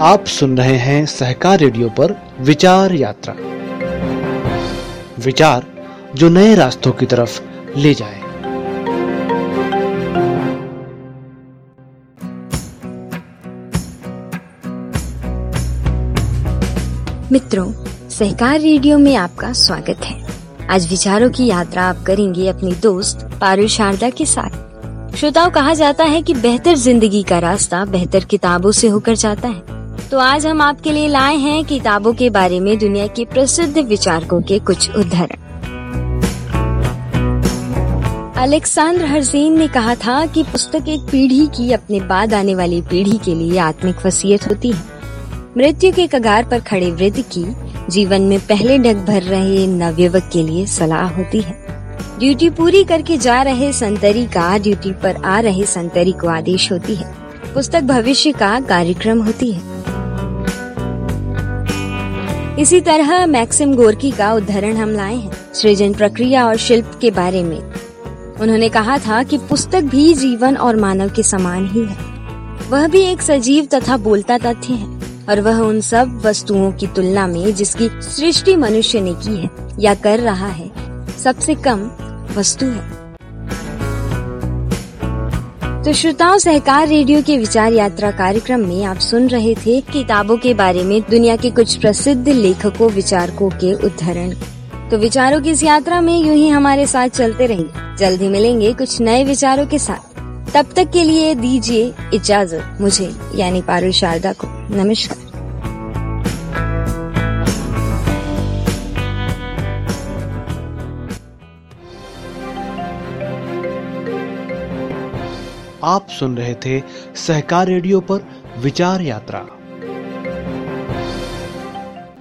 आप सुन रहे हैं सहकार रेडियो पर विचार यात्रा। विचार जो नए रास्तों की तरफ़ ले जाए। मित्रों, सहकार रेडियो में आपका स्वागत है। आज विचारों की यात्रा आप करेंगे अपनी दोस्त पारुल शारदा के साथ। श्रोताओं, कहा जाता है कि बेहतर ज़िंदगी का रास्ता बेहतर किताबों से होकर जाता है। तो आज हम आपके लिए लाए हैं किताबों के बारे में दुनिया के प्रसिद्ध विचारकों के कुछ उदाहरण। अलेक्सांद्र हरसेन ने कहा था कि पुस्तक एक पीढ़ी की अपने बाद आने वाली पीढ़ी के लिए आत्मिक वसीयत होती है। मृत्यु के कगार पर खड़े वृद्ध की जीवन में पहले ढक भर रहे नवयुवक के लिए सलाह होती है। ड्यूटी पूरी करके जा रहे संतरी का ड्यूटी पर आ रहे संतरी को आदेश होती है। पुस्तक भविष्य का कार्यक्रम होती है। इसी तरह मैक्सिम गोरकी का उदाहरण हम लाए हैं सृजन प्रक्रिया और शिल्प के बारे में। उन्होंने कहा था कि पुस्तक भी जीवन और मानव के समान ही है। वह भी एक सजीव तथा बोलता तथ्य है और वह उन सब वस्तुओं की तुलना में जिसकी सृष्टि मनुष्य ने की है या कर रहा है, सबसे कम वस्तु है। तो श्रोताओं, सहकार रेडियो के विचार यात्रा कार्यक्रम में आप सुन रहे थे किताबों के बारे में दुनिया के कुछ प्रसिद्ध लेखकों, विचारकों के उदाहरण तो विचारों की इस यात्रा में यूँ ही हमारे साथ चलते रहेंगे जल्द ही मिलेंगे कुछ नए विचारों के साथ। तब तक के लिए दीजिए इजाज़त मुझे, यानी पारुल शारदा को। नमस्कार। आप सुन रहे थे सहकार रेडियो पर विचार यात्रा।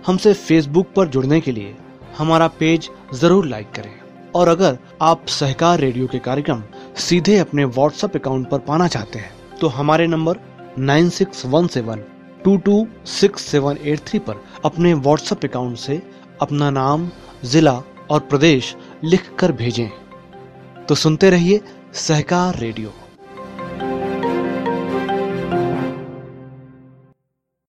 हमसे फेसबुक पर जुड़ने के लिए हमारा पेज ज़रूर लाइक करें। और अगर आप सहकार रेडियो के कार्यक्रम सीधे अपने व्हाट्सएप अकाउंट पर पाना चाहते हैं तो हमारे नंबर 9617226783 पर अपने व्हाट्सएप अकाउंट से अपना नाम, जिला और प्रदेश लिखकर भेजें। तो सुनते रहिए सहकार रेडियो। thank you